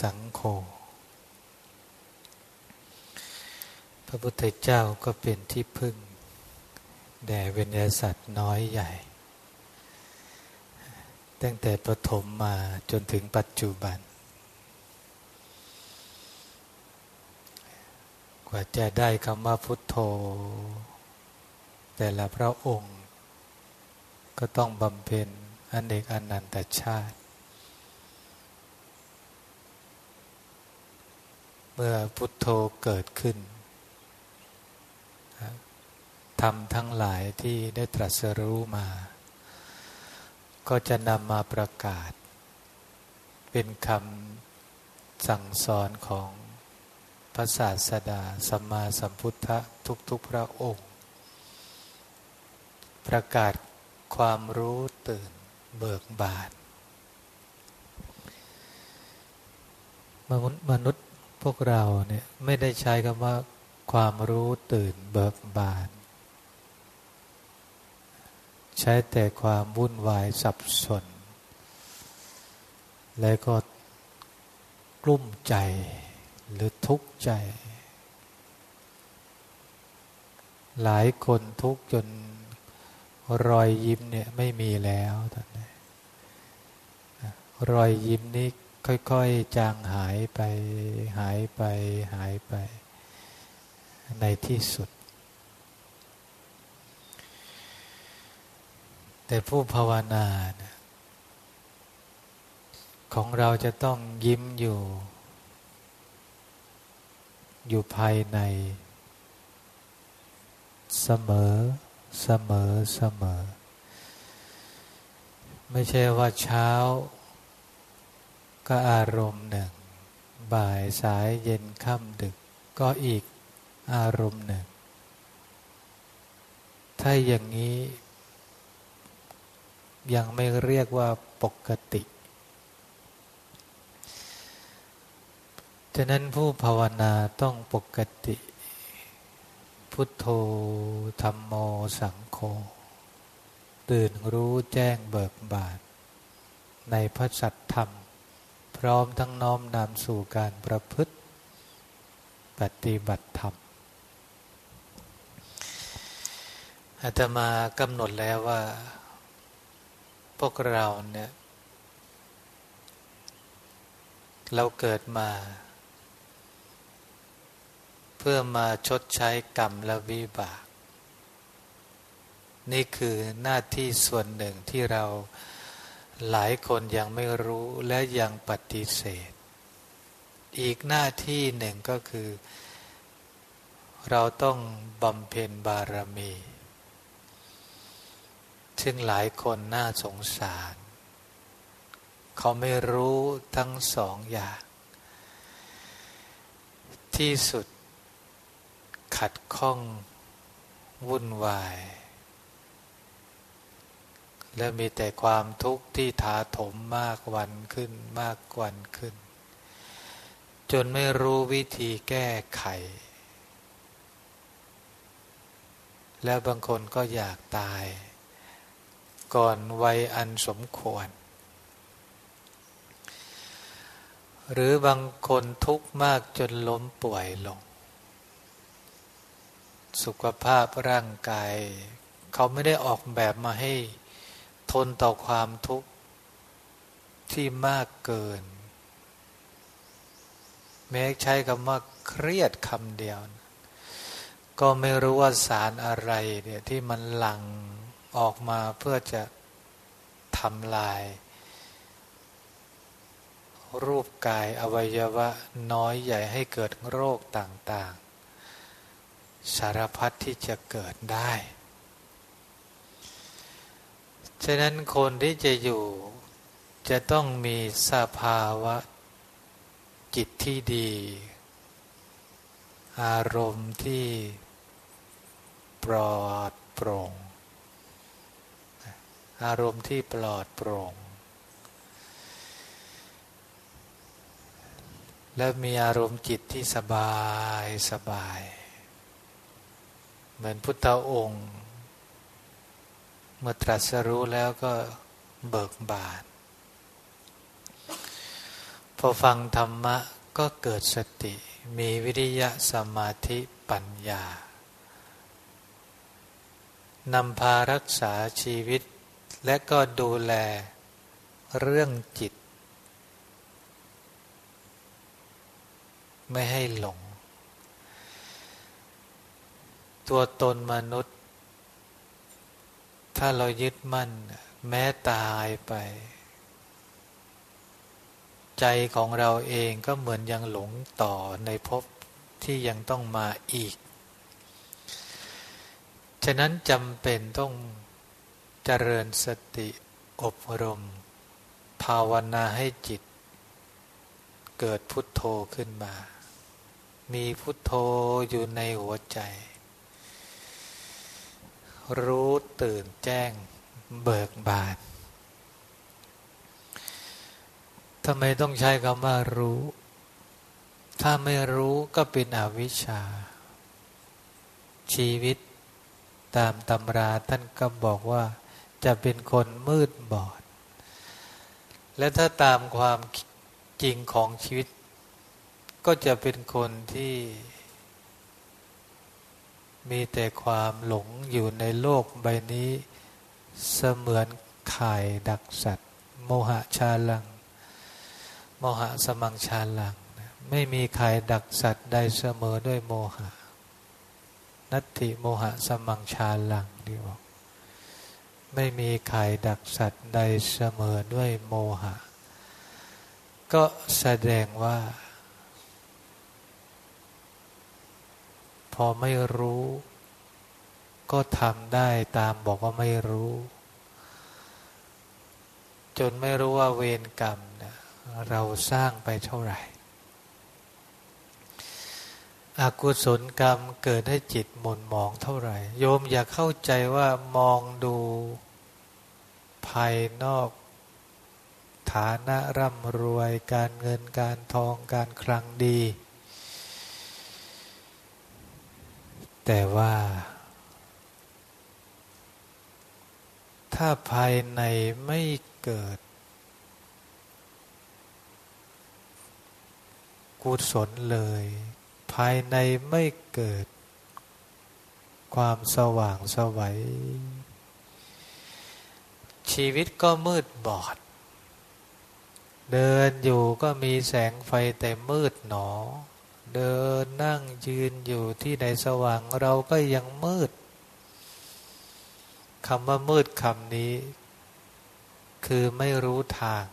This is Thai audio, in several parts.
สังโฆ พระพุทธเจ้าก็เป็นที่พึ่ง แด่เวนยสัตว์น้อยใหญ่ ตั้งแต่ปฐมมาจนถึงปัจจุบัน กว่าจะได้คำว่าพุทโธ แต่ละพระองค์ ก็ต้องบำเพ็ญอเนกอนันตชาติ มื่อพุทโธเกิดขึ้นทำทั้งหลายที่ได้ตรัสรู้มา ก็จะนำมาประกาศ เป็นคำสั่งสอนของพระศาสดาสัมมาสัมพุทธะทุกๆพระองค์ ประกาศความรู้ตื่นเบิกบานมนุษย์มนุษย์ พวกเราเนี่ยไม่ได้ใช้คำว่า ความรู้ตื่นเบิกบาน ใช้แต่ความวุ่นวายสับสน และก็กลุ้มใจหรือทุกข์ใจ หลายคนทุกข์จนรอยยิ้มเนี่ยไม่มีแล้วตอนนี้รอยยิ้มนี้ ค่อยๆ จางหายไปหายไปหายไป ในที่สุด แต่ผู้ภาวนาของเราจะต้องยิ้มอยู่ อยู่ภายใน เสมอเสมอเสมอ ไม่ใช่ว่าเช้า ก็อารมณ์หนึ่ง บ่ายสายเย็นค่ำดึก ก็อีกอารมณ์หนึ่ง ถ้าอย่างนี้ ยังไม่เรียกว่าปกติ ฉะนั้นผู้ภาวนาต้องปกติ พุทโธธรรมโมสังโฆตื่นรู้แจ้งเบิกบานในพระสัตธรรม พร้อมทั้งน้อมนำสู่การประพฤติปฏิบัติธรรมอาตมากำหนดแล้วว่า พวกเราเนี่ย เราเกิดมา เพื่อมาชดใช้กรรมและวิบาก นี่คือหน้าที่ส่วนหนึ่งที่เรา หลายคนยังไม่รู้และยังปฏิเสธ อีกหน้าที่หนึ่งก็คือ เราต้องบำเพ็ญบารมี ซึ่งหลายคนน่าสงสาร เขาไม่รู้ทั้งสองอย่าง ที่สุดขัดข้องวุ่นวาย และมีแต่ความทุกข์ที่ถาถมมากวันขึ้นมากวันขึ้น จนไม่รู้วิธีแก้ไข และบางคนก็อยากตาย ก่อนวัยอันสมควร หรือบางคนทุกข์มากจนล้มป่วยลง สุขภาพร่างกาย เขาไม่ได้ออกแบบมาให้ ทนต่อความทุกข์ที่มากเกิน แม้ใช้คำว่าเครียดคำเดียว ก็ไม่รู้ว่าสารอะไรเนี่ยที่มันหลั่งออกมาเพื่อจะทำลาย รูปกายอวัยวะน้อยใหญ่ให้เกิดโรคต่างๆ สารพัดที่จะเกิดได้ ฉะนั้นคนที่จะอยู่จะต้องมีสภาวะจิตที่ดี อารมณ์ที่ปลอดโปร่ง อารมณ์ที่ปลอดโปร่ง และมีอารมณ์จิตที่สบายสบาย เหมือนพุทธองค์ เมื่อตรัสรู้แล้วก็เบิกบานพอฟังธรรมะก็เกิดสติ มีวิริยะสมาธิปัญญานำพารักษาชีวิต และก็ดูแลเรื่องจิต ไม่ให้หลง ตัวตนมนุษย์ ถ้าเรายึดมั่น แม้ตายไป ใจของเราเองก็เหมือนยังหลงต่อในภพที่ยังต้องมาอีก ฉะนั้นจำเป็นต้องเจริญสติอบรม ภาวนาให้จิต เกิดพุทโธขึ้นมา มีพุทโธอยู่ในหัวใจ รู้ตื่นแจ้งเบิกบานทำไมต้องใช้คำว่ารู้ ถ้าไม่รู้ก็เป็นอวิชชา ชีวิตตามตำราท่านก็บอกว่าจะเป็นคนมืดบอด และถ้าตามความจริงของชีวิต ก็จะเป็นคนที่ มีแต่ความหลงอยู่ในโลกใบนี้ เสมือนไข่ดักสัตว์ โมหะชาลัง โมหะสมังชาลัง ไม่มีใครดักสัตว์ใดเสมอด้วยโมหะ นัตติโมหะสมังชาลังดีบอกไม่มีใครดักสัตว์ใดเสมอด้วยโมหะ ก็แสดงว่า อไม่รู้ ก็ทำได้ตามบอกว่าไม่รู้ จนไม่รู้ว่าเวรกรรมเราสร้างไปเท่าไหร่ อกุศลกรรมเกิดให้จิตหม่นหมองเท่าไหร่ โยมอย่าเข้าใจว่ามองดูภายนอกฐานะร่ำรวยการเงินการทองการคลังดี แต่ว่า ถ้าภายในไม่เกิด กุศลเลย ภายในไม่เกิด ความสว่างสวัย ชีวิตก็มืดบอด เดินอยู่ก็มีแสงไฟแต่มืดหนอ เดินนั่งยืนอยู่ที่ไหนสว่างเราก็ยังมืดคำว่ามืดคำนี้ คือไม่รู้ทาง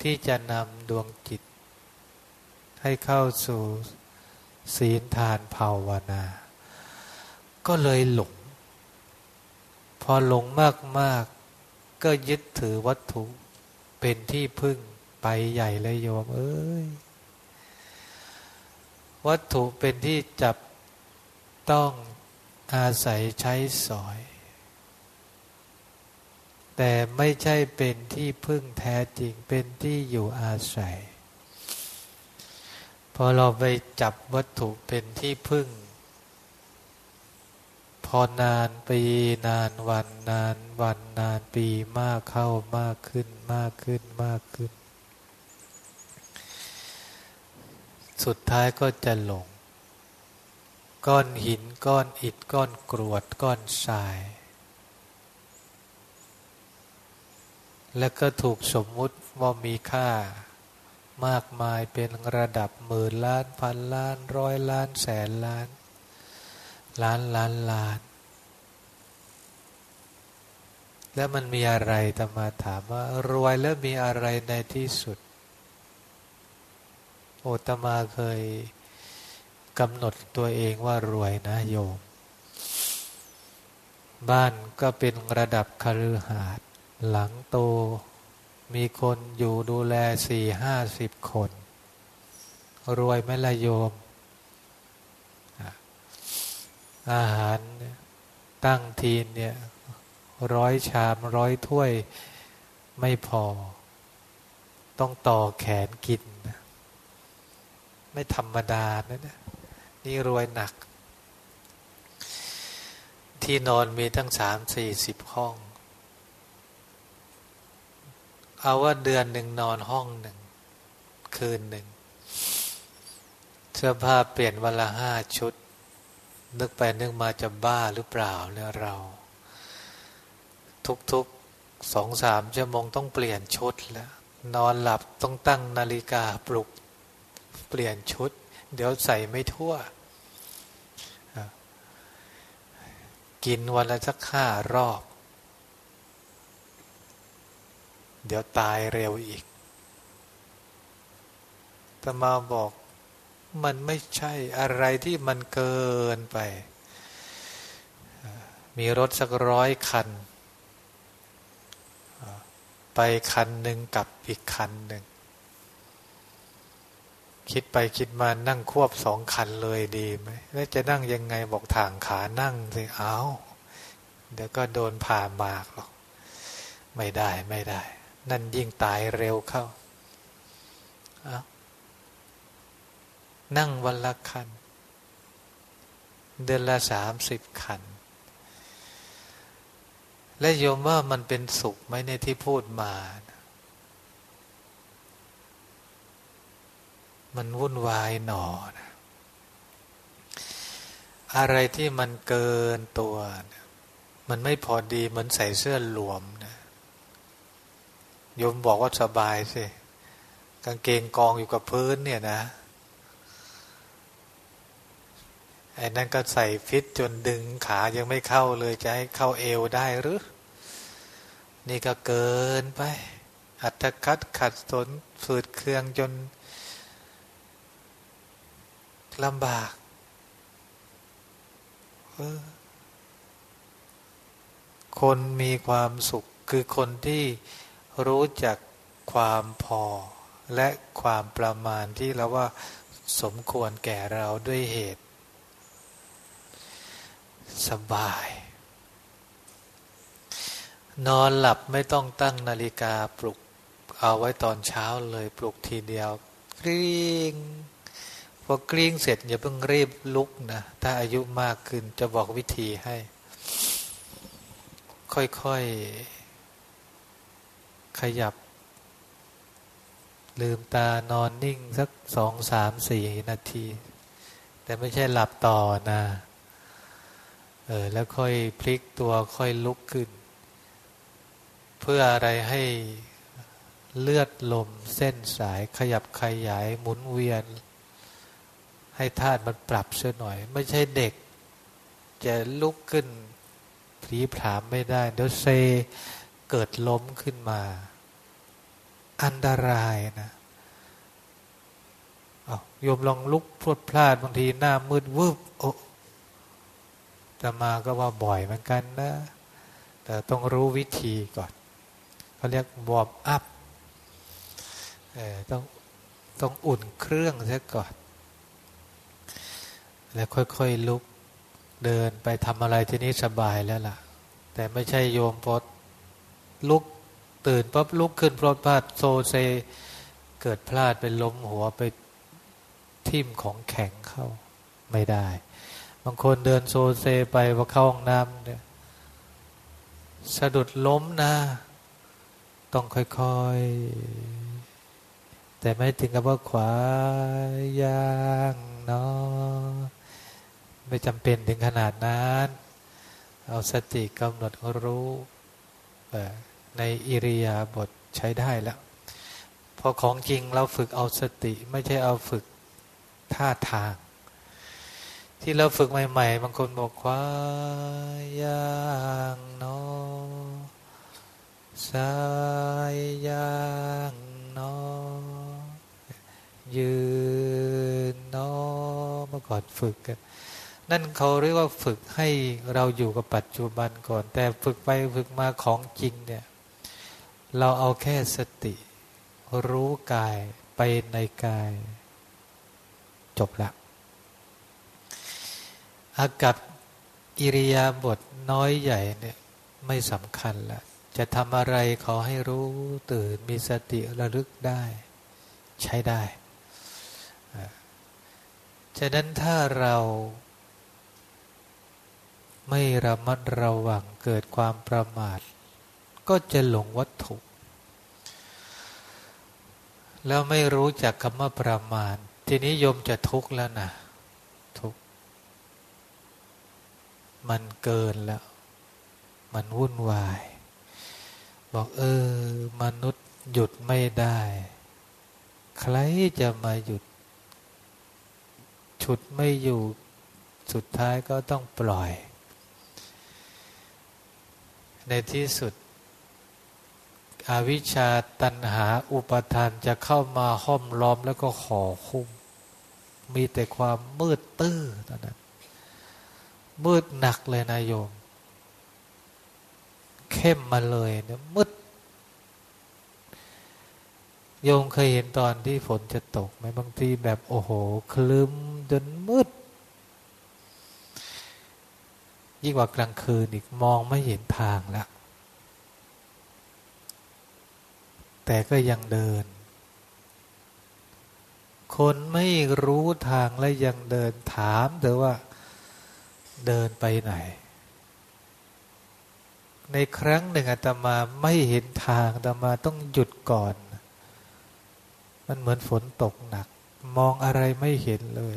ที่จะนำดวงจิต ให้เข้าสู่ศีลทานภาวนา ก็เลยหลง พอหลงมากมากก็ยึดถือวัตถุเป็นที่พึ่งไปใหญ่เลยโยม เอ้ย วัตถุเป็นที่จับต้องอาศัยใช้สอย แต่ไม่ใช่เป็นที่พึ่งแท้จริงเป็นที่อยู่อาศัย พอเราไปจับวัตถุเป็นที่พึ่ง พอนานปีนานวันนานวันนานปีมากเข้ามากขึ้นมากขึ้นมากขึ้น สุดท้ายก็จะหลง ก้อนหินก้อนอิฐก้อนกรวดก้อนทราย แล้วก็ถูกสมมุติว่ามีค่ามากมายเป็นระดับหมื่นล้านพันล้านร้อยล้านแสนล้าน ล้านล้านล้าน แล้วมันมีอะไรตมาถามว่ารวยแล้วมีอะไรในที่สุด โอตมาเคยกำหนดตัวเองว่ารวยนะโยม บ้านก็เป็นระดับคฤหาสน์หลังโต มีคนอยู่ดูแลสี่ห้าสิบคน รวยไหมละโยม อาหารตั้งทีนเนี่ยร้อยชามร้อยถ้วยไม่พอ ต้องต่อแขนกิน ไม่ธรรมดานะเนี่ยนี่รวยหนัก ที่นอนมีตั้งสามสี่สิบห้อง เอาว่าเดือนหนึ่งนอนห้องหนึ่ง คืนหนึ่ง เสื้อผ้าเปลี่ยนวันละห้าชุด นึกไปนึกมาจะบ้าหรือเปล่าเนี่ยเรา ทุกๆสองสามชั่วโมงต้องเปลี่ยนชุดแล้ว นอนหลับต้องตั้งนาฬิกาปลุก เปลี่ยนชุด เดี๋ยวใส่ไม่ทั่ว กินวันละสักห้ารอบ เดี๋ยวตายเร็วอีกตมาบอกมันไม่ใช่อะไรที่มันเกินไป มีรถสักร้อยคัน ไปคันหนึ่งกับอีกคันหนึ่ง คิดไปคิดมานั่งควบสองคันเลยดีไหมแล้วจะนั่งยังไงบอกทางขานั่งสิเอาเดี๋ยวก็โดนผ่ามากหรอก ไม่ได้ไม่ได้ นั่นยิ่งตายเร็วเข้านั่งวันละคัน เดือนละสามสิบคัน และโยมว่ามันเป็นสุขไหมในที่พูดมา มันวุ่นวายหนอนะอะไรที่มันเกินตัวมันไม่พอดีเหมือนใส่เสื้อหลวมนะโยมบอกว่าสบายสิ กางเกงกองอยู่กับพื้นเนี่ยนะไอ้นั่นก็ใส่ฟิตจนดึงขายังไม่เข้าเลยจะให้เข้าเอวได้หรือ นี่ก็เกินไป อัตคัดขัดสนฝืดเครื่องจน ลำบากคนมีความสุขคือคนที่รู้จักความพอ และความประมาณที่เราว่าสมควรแก่เราด้วยเหตุ สบาย นอนหลับไม่ต้องตั้งนาฬิกาปลุก เอาไว้ตอนเช้าเลยปลุกทีเดียวกริ้ง พอกริ้งเสร็จอย่าเพิ่งรีบลุกนะ ถ้าอายุมากขึ้นจะบอกวิธีให้ ค่อยๆ ขยับ ลืมตานอนนิ่งสักสองสามสี่นาที แต่ไม่ใช่หลับต่อนะเออแล้วค่อยพลิกตัวค่อยลุกขึ้น เพื่ออะไรให้เลือดลมเส้นสายขยับขยายหมุนเวียน ให้ธาตุมันปรับเสียหน่อย ไม่ใช่เด็ก จะลุกขึ้นผลีผลามไม่ได้ เดี๋ยวเซเกิดล้มขึ้นมา อันตรายนะโยมลองลุกพรวดพราดบางทีหน้ามืดวูบโอ้จะมาก็ว่าบ่อยเหมือนกันนะ แต่ต้องรู้วิธีก่อนเขาเรียก warm up ต้องต้องอุ่นเครื่องซะก่อน แล้วค่อยๆลุกเดินไปทำอะไรที่นี้สบายแล้วล่ะ แต่ไม่ใช่โยมพดลุกตื่นปั๊บลุกขึ้นพลดพลาดโซเซ เกิดพลาดไปล้มหัวไปทิ่มของแข็งเข้าไม่ได้ บางคนเดินโซเซไปว่าเข้าห้องน้ำเนี่ยสะดุดล้มนะ ต้องค่อยๆ แต่ไม่ถึงกับว่าขวายางเนาะ ไม่จำเป็นถึงขนาดนั้น เอาสติกำหนดรู้ในอิริยาบถใช้ได้แล้ว พอของจริงเราฝึกเอาสติไม่ใช่เอาฝึกท่าทาง ที่เราฝึกใหม่ ๆ บางคนบอกว่าย่างนาะสายย่างนาะยืนนาะเมื่อก่อนฝึกกัน นั่นเขาเรียกว่าฝึกให้เราอยู่กับปัจจุบันก่อน แต่ฝึกไปฝึกมาของจริงเนี่ย เราเอาแค่สติ รู้กายไปในกาย จบละอากับอิริยาบถน้อยใหญ่เนี่ยไม่สำคัญละจะทำอะไรขอให้รู้ตื่นมีสติระลึกได้ ใช้ได้ ฉะนั้นถ้าเรา ไม่ระมัดระวังเกิดความประมาท ก็จะหลงวัตถุ แล้วไม่รู้จักคำว่าประมาณทีนี้โยมจะทุกข์แล้วนะทุกข์มันเกินแล้ว มันวุ่นวาย บอกเออ มนุษย์หยุดไม่ได้ ใครจะมาหยุด ฉุดไม่อยู่ สุดท้ายก็ต้องปล่อย ในที่สุด อวิชชาตันหาอุปทานจะเข้ามาห้อมล้อมแล้วก็ห่อคุ้ม มีแต่ความมืดตื้อตอนนั้น มืดหนักเลยนายโยม เข้มมาเลยเนี่ยมืดโยมเคยเห็นตอนที่ฝนจะตกไหมบางทีแบบโอ้โห คลึ้มจนมืด ยิ่งกว่ากลางคืนอีกมองไม่เห็นทางแล้ว แต่ก็ยังเดิน คนไม่รู้ทางและยังเดินถามเธอว่าเดินไปไหน ในครั้งหนึ่งอาตมาไม่เห็นทางอาตมาต้องหยุดก่อน มันเหมือนฝนตกหนัก มองอะไรไม่เห็นเลย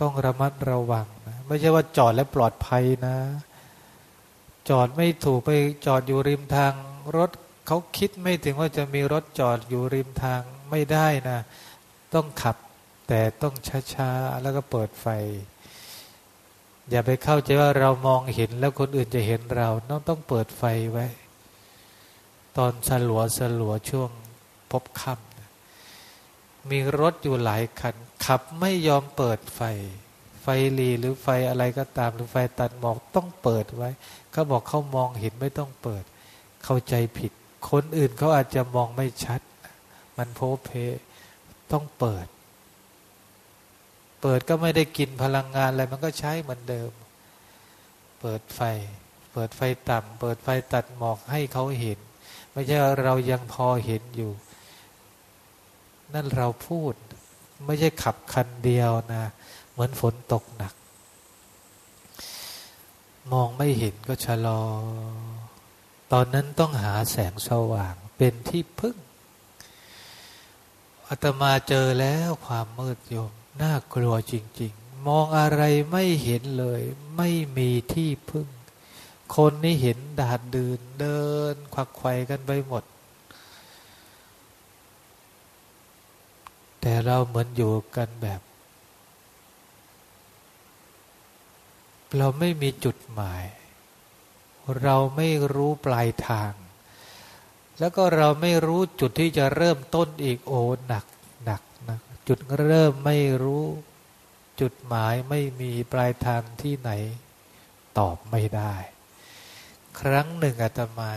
ต้องระมัดระวังนะไม่ใช่ว่าจอดและปลอดภัยนะ จอดไม่ถูกไปจอดอยู่ริมทางรถเขาคิดไม่ถึงว่าจะมีรถจอดอยู่ริมทางไม่ได้นะ ต้องขับแต่ต้องช้าๆแล้วก็เปิดไฟ อย่าไปเข้าใจว่าเรามองเห็นแล้วคนอื่นจะเห็นเราต้องต้องเปิดไฟไว้ ตอนสลัวสลัวช่วงพบค่ำมีรถอยู่หลายคัน ขับไม่ยอมเปิดไฟ ไฟลีหรือไฟอะไรก็ตามหรือไฟตัดหมอกต้องเปิดไว้ เขาบอกเขามองเห็นไม่ต้องเปิด เข้าใจผิด คนอื่นเขาอาจจะมองไม่ชัด มันโพเพต้องเปิด เปิดก็ไม่ได้กินพลังงานอะไรมันก็ใช้เหมือนเดิม เปิดไฟ เปิดไฟต่ำเปิดไฟตัดหมอกให้เขาเห็น ไม่ใช่เรายังพอเห็นอยู่ นั่นเราพูด ไม่ใช่ขับคันเดียวนะ เหมือนฝนตกหนัก มองไม่เห็นก็ชะลอ ตอนนั้นต้องหาแสงสว่างเป็นที่พึ่งอาตมาเจอแล้วความมืดโยมน่ากลัวจริง ๆ มองอะไรไม่เห็นเลย ไม่มีที่พึ่ง คนนี่เห็นดาดดืนเดิน ควักไขวกันไปหมด แต่เราเหมือนอยู่กันแบบ เราไม่มีจุดหมาย เราไม่รู้ปลายทาง แล้วก็เราไม่รู้จุดที่จะเริ่มต้นอีกโอ้หนักหนักนะจุดเริ่มไม่รู้ จุดหมายไม่มีปลายทางที่ไหน ตอบไม่ได้ ครั้งหนึ่งอาตมา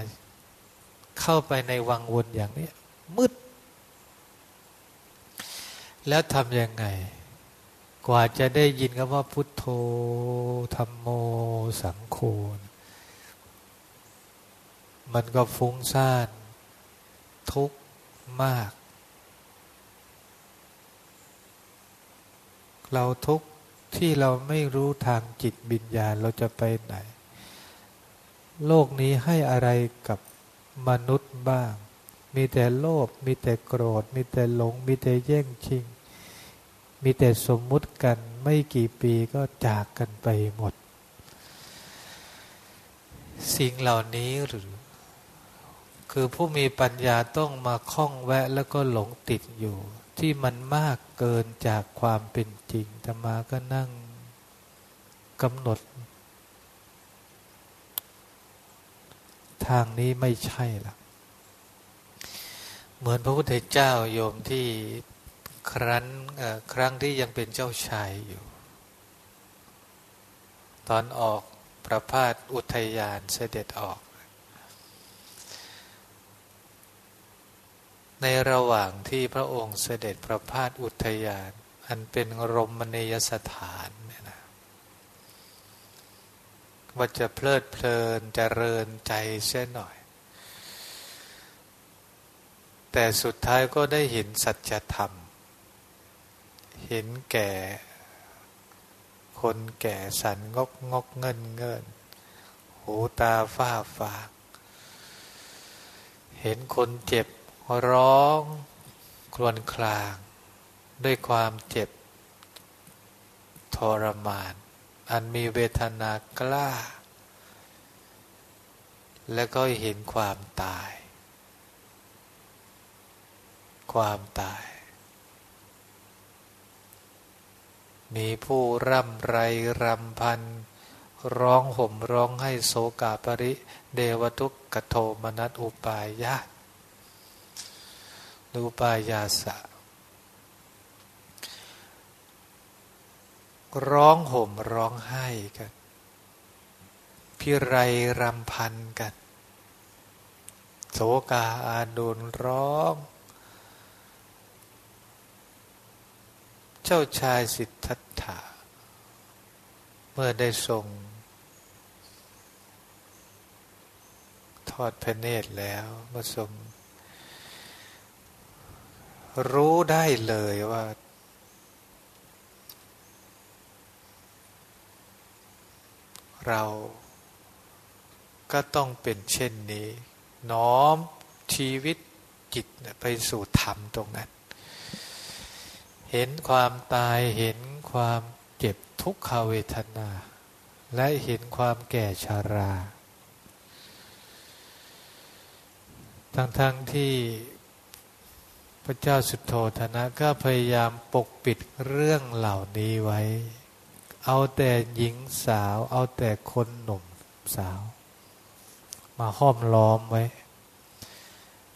เข้าไปในวังวนอย่างนี้มืด แล้วทำยังไง กว่าจะได้ยินคำว่าพุทโธธรรมโมสังโฆมันก็ฟุ้งซ่านทุกข์มาก เราทุกข์ที่เราไม่รู้ทางจิตบิญญาณเราจะไปไหน โลกนี้ให้อะไรกับมนุษย์บ้าง มีแต่โลภมีแต่โกรธ มีแต่หลง มีแต่แย่งชิง มีแต่สมมุติกันไม่กี่ปีก็จากกันไปหมด สิ่งเหล่านี้หรือ คือผู้มีปัญญาต้องมาคล้องแวะแล้วก็หลงติดอยู่ ที่มันมากเกินจากความเป็นจริงแต่มาก็นั่งกำหนด ทางนี้ไม่ใช่ละเหมือนพระพุทธเจ้าโยมที่ ครั้นครั้งที่ยังเป็นเจ้าชายอยู่ ตอนออกประพาสอุทยานเสด็จออก ในระหว่างที่พระองค์เสด็จประพาสอุทยาน อันเป็นรมณียสถานเนี่ยนะว่าจะเพลิดเพลินจเจริญใจเสียหน่อย แต่สุดท้ายก็ได้เห็นสัจธรรม ห็นแก่ คนแก่สันงกงกเงินเงิน หูตาฝ้าฟางเห็นคนเจ็บร้องครวญคลาง ด้วยความเจ็บ ทรมาน อันมีเวทนากล้า และก็เห็นความตาย ความตาย มีผู้ร่ำไรรำพัน ร้องห่มร้องให้โสกาปริ เดวทุกกโทมนัสอุปายาอุปายาสะ ร้องห่มร้องไห้กัน พิไรรำพันกันโสกาอาดุลร้อง เจ้าชายสิทธัตถะเมื่อได้ทรง ทอดพระเนตรแล้วเมื่อทรง รู้ได้เลยว่า เราก็ต้องเป็นเช่นนี้ น้อมชีวิตจิตไปสู่ธรรมตรงนั้น เห็นความตายเห็นความเจ็บทุกขเวทนา และเห็นความแก่ชารา ทั้งๆทที่พระเจ้าสุโธธนะก็พยายามปกปิดเรื่องเหล่านี้ไว้ เอาแต่หญิงสาว เอาแต่คนหนุ่มสาว มาห้อมล้อมไว้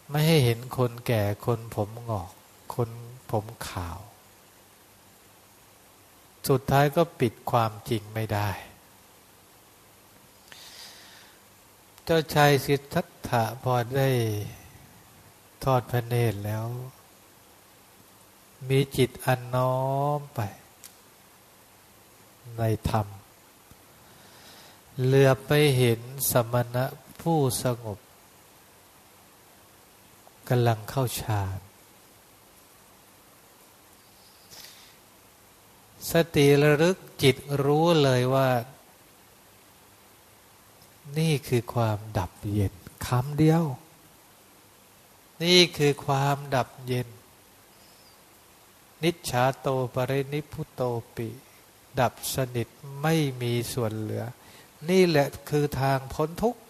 ไม่ให้เห็นคนแก่คนผมหงอก คนผมขาว สุดท้ายก็ปิดความจริงไม่ได้ เจ้าชายสิทธัตถะพอได้ทอดพระเนตรแล้ว มีจิตอันน้อมไป ในธรรม เหลือไปเห็นสมณะผู้สงบกำลังเข้าฌาน สติระลึกจิตรู้เลยว่า นี่คือความดับเย็นคำเดียว นี่คือความดับเย็น นิชาโตปรินิพุโตปิ ดับสนิทไม่มีส่วนเหลือ นี่แหละคือทางพ้นทุกข์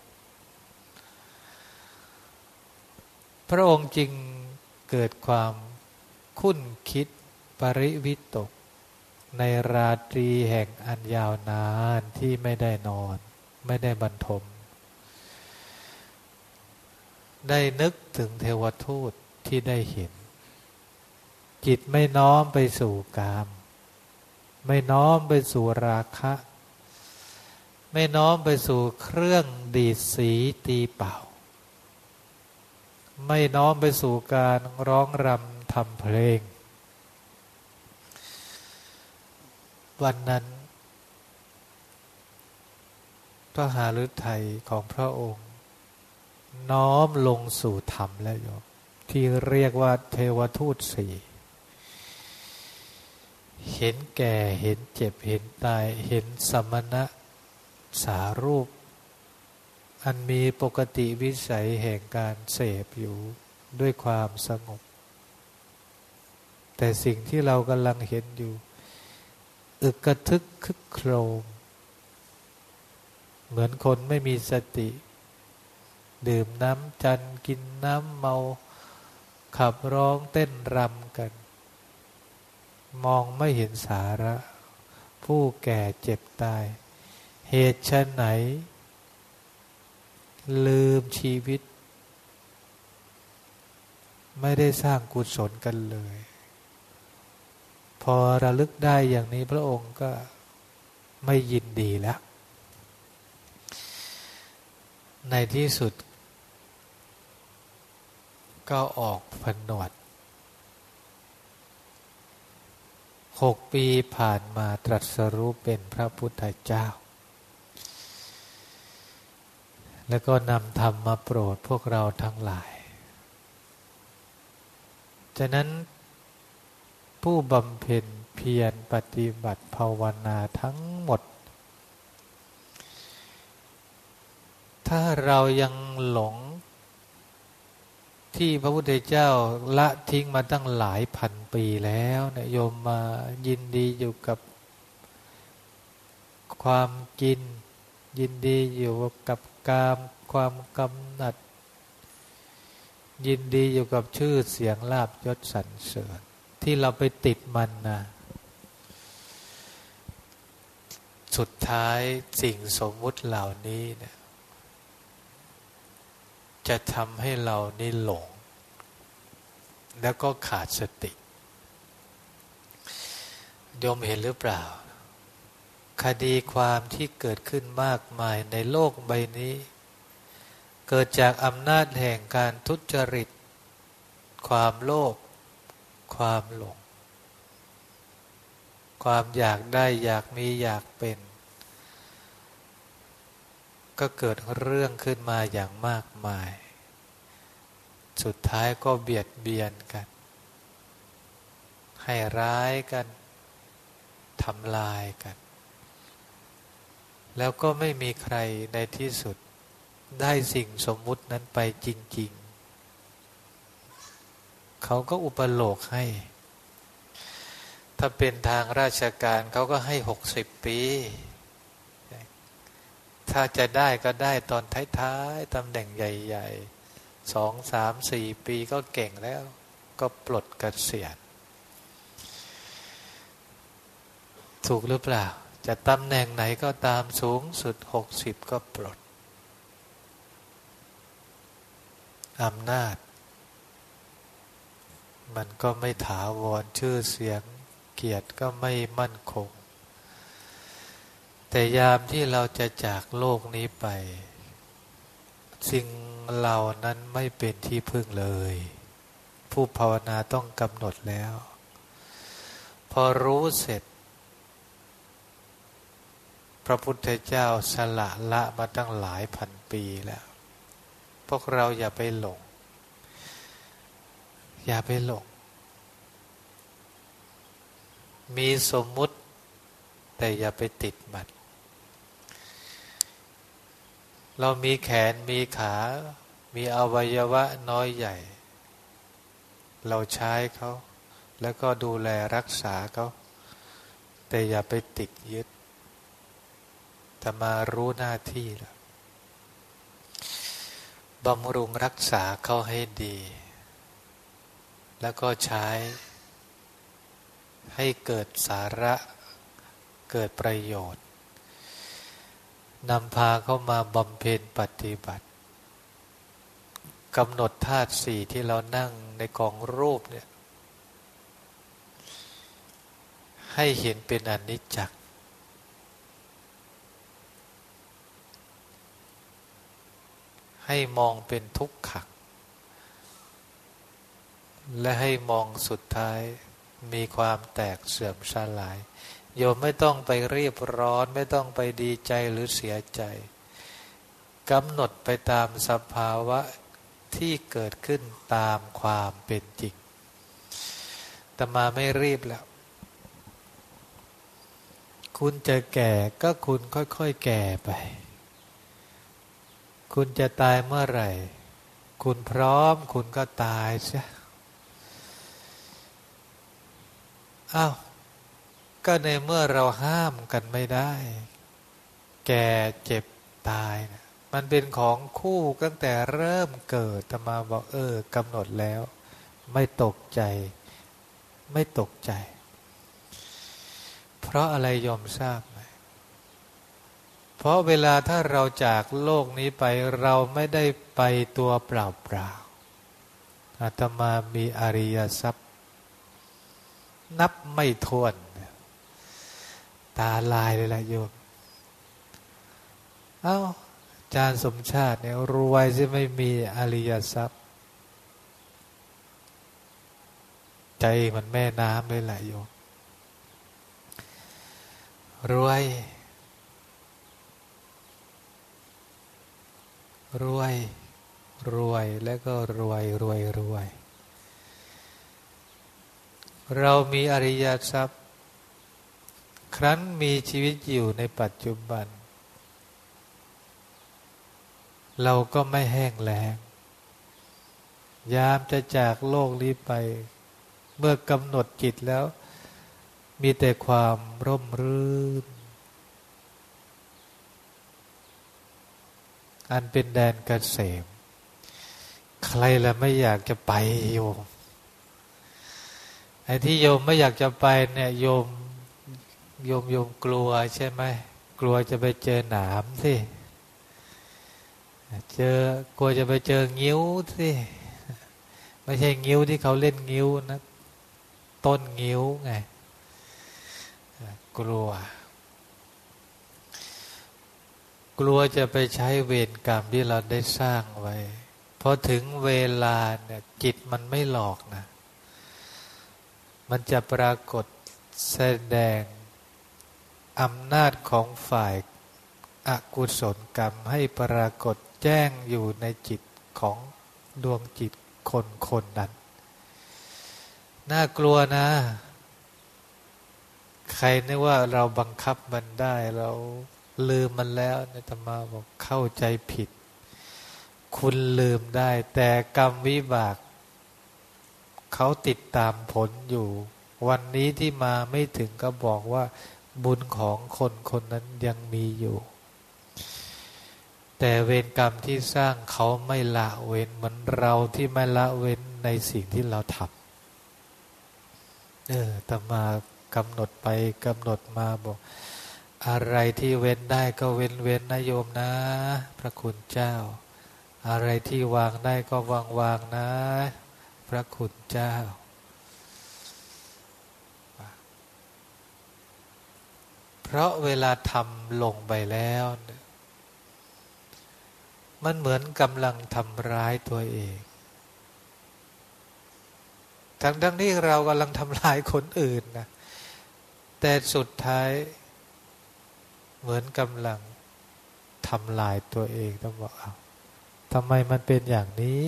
พระองค์จึงเกิดความคุ้นคิดปริวิตก ในราตรีแห่งอันยาวนานที่ไม่ได้นอน ไม่ได้บรรทม ได้นึกถึงเทวทูตที่ได้เห็น จิตไม่น้อมไปสู่กาม ไม่น้อมไปสู่ราคะ ไม่น้อมไปสู่เครื่องดีดสีตีเป่า ไม่น้อมไปสู่การร้องรำทำเพลง วันนั้น พระหาฤทัยของพระองค์ น้อมลงสู่ธรรมแล้วโยมที่เรียกว่าเทวทูตสี่เห็นแก่เห็นเจ็บเห็นตายเห็นสมณะสารูป อันมีปกติวิสัยแห่งการเสพอยู่ด้วยความสงบ แต่สิ่งที่เรากำลังเห็นอยู่ อึกกระทึกคึกโครม เหมือนคนไม่มีสติ ดื่มน้ำจันกินน้ำเมา ขับร้องเต้นรำกัน มองไม่เห็นสาระ ผู้แก่เจ็บตาย เหตุชะไหน ลืมชีวิต ไม่ได้สร้างกุศลกันเลย อระลึกได้อย่างนี้พระองค์ก็ไม่ยินดีแล้ว ในที่สุด ก็ออกผนวดหกปีผ่านมาตรัสรู้เป็นพระพุทธเจ้า แล้วก็นำธรรมมาโปรดพวกเราทั้งหลาย ฉะนั้น ผู้บำเพ็ญเพียรปฏิบัติภาวนาทั้งหมด ถ้าเรายังหลงที่พระพุทธเจ้าละทิ้งมาตั้งหลายพันปีแล้วเนี่ยโยมมายินดีอยู่กับความกิน ยินดีอยู่กับกามความกำหนัด ยินดีอยู่กับชื่อเสียงลาบยศสรรเสริญ ที่เราไปติดมันนะสุดท้ายสิ่งสมมุติเหล่านี้เนี่ยจะทำให้เรานี่หลง แล้วก็ขาดสติยมเห็นหรือเปล่า คดีความที่เกิดขึ้นมากมายในโลกใบนี้ เกิดจากอำนาจแห่งการทุจริต ความโลภ ความหลง ความอยากได้อยากมีอยากเป็น ก็เกิดเรื่องขึ้นมาอย่างมากมาย สุดท้ายก็เบียดเบียนกัน ให้ร้ายกันทำลายกัน แล้วก็ไม่มีใครในที่สุดได้สิ่งสมมุตินั้นไปจริง ๆ เขาก็อุปโลกให้ ถ้าเป็นทางราชการเขาก็ให้หกสิบปี ถ้าจะได้ก็ได้ตอนท้ายๆตำแหน่งใหญ่ๆสองสามสี่ปีก็เก่งแล้ว ก็ปลดกเกษียณถูกหรือเปล่า จะตำแหน่งไหนก็ตามสูงสุดหกสิบก็ปลดอำนาจ มันก็ไม่ถาวรชื่อเสียงเกียรติก็ไม่มั่นคง แต่ยามที่เราจะจากโลกนี้ไป สิ่งเหล่านั้นไม่เป็นที่พึ่งเลย ผู้ภาวนาต้องกำหนดแล้ว พอรู้เสร็จ พระพุทธเจ้าสละละมาตั้งหลายพันปีแล้ว พวกเราอย่าไปหลง อย่าไปหลง มีสมมุติ แต่อย่าไปติดมัน เรามีแขนมีขา มีอวัยวะน้อยใหญ่ เราใช้เขา แล้วก็ดูแลรักษาเขา แต่อย่าไปติดยึดแต่มารู้หน้าที่แล้วบำรุงรักษาเขาให้ดี แล้วก็ใช้ให้เกิดสาระเกิดประโยชน์นำพาเข้ามาบำเพ็ญปฏิบัติกำหนดธาตุสี่ที่เรานั่งในกองรูปเนี่ย ให้เห็นเป็นอนิจจ์ให้มองเป็นทุกขัง และให้มองสุดท้ายมีความแตกเสื่อมสลาย โยมไม่ต้องไปรีบร้อนไม่ต้องไปดีใจหรือเสียใจกำหนดไปตามสภาวะที่เกิดขึ้นตามความเป็นจริงแต่มาไม่รีบแล้ว คุณจะแก่ก็คุณค่อยๆแก่ไป คุณจะตายเมื่อไหร่ คุณพร้อมคุณก็ตายใช่ อ้าวก็ในเมื่อเราห้ามกันไม่ได้ แก่เจ็บตายนะมันเป็นของคู่ตั้งแต่เริ่มเกิดตมาบอกเออกำหนดแล้ว ไม่ตกใจ ไม่ตกใจ เพราะอะไรยอมทราบไหมเพราะเวลาถ้าเราจากโลกนี้ไปเราไม่ได้ไปตัวเปล่าๆอาตมามีอริยทรัพย์ นับไม่ถ้วน ตาลายเลยละโยมเอา้าจารย์สมชาติเนี่ยรวยจะไม่มีอริยทรัพย์ ใจมันแม่น้ำเลยแหละโยมรวย รวย รวยแล้วก็รวยรวยรวย เรามีอริยทรัพย์ ครั้นมีชีวิตอยู่ในปัจจุบัน เราก็ไม่แห้งแล้งยามจะจากโลกนี้ไป เมื่อกำหนดจิตแล้ว มีแต่ความร่มรื่น อันเป็นแดนกเกษม ใครละไม่อยากจะไปโยม ไอ้ที่โยมไม่อยากจะไปเนี่ยโยมโยมโยมกลัวใช่ไหมกลัวจะไปเจอหนามสิเจอกลัวจะไปเจองิ้วสิไม่ใช่งิ้วที่เขาเล่นงิ้วนะต้นงิ้วไงกลัว กลัวจะไปใช้เวรกรรมที่เราได้สร้างไว้พอถึงเวลาเนี่ยจิตมันไม่หลอกนะ มันจะปรากฏแสดงอำนาจของฝ่ายอากุศลกรรมให้ปรากฏแจ้งอยู่ในจิตของดวงจิตคนคนนั้น น่ากลัวนะ ใครนึกว่าเราบังคับมันได้เราลืมมันแล้วนตมาบอกเข้าใจผิด คุณลืมได้ แต่กรรมวิบาก เขาติดตามผลอยู่ วันนี้ที่มาไม่ถึงก็บอกว่า บุญของคนคนนั้นยังมีอยู่ แต่เวรกรรมที่สร้างเขาไม่ละเว้นเหมือนเราที่ไม่ละเว้นในสิ่งที่เราทำเออต่มากำหนดไปกำหนดมาบอก อะไรที่เว้นได้ก็เว้นเว้นนะโยมนะ พระคุณเจ้า อะไรที่วางได้ก็วางวางนะ พระคุณเจ้า เพราะเวลาทำลงไปแล้ว มันเหมือนกำลังทำร้ายตัวเอง ทั้งทั้งที่เรากำลังทำลายคนอื่นนะ แต่สุดท้ายเหมือนกำลังทำลายตัวเองต้องบอกเอาทำไมมันเป็นอย่างนี้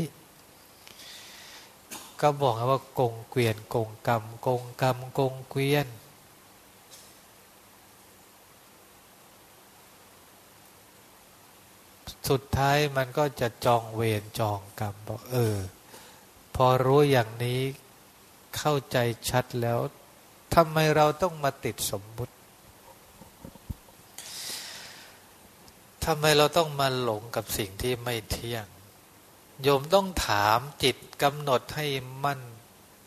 ก็บอกว่ากงเกวียนกงกรรมกงกรรมกงเกวียน สุดท้ายมันก็จะจองเวรจองกรรมบอกเออ พอรู้อย่างนี้เข้าใจชัดแล้วทำไมเราต้องมาติดสมมุติทำไมเราต้องมาหลงกับสิ่งที่ไม่เที่ยง โยมต้องถามจิตกำหนดให้มั่น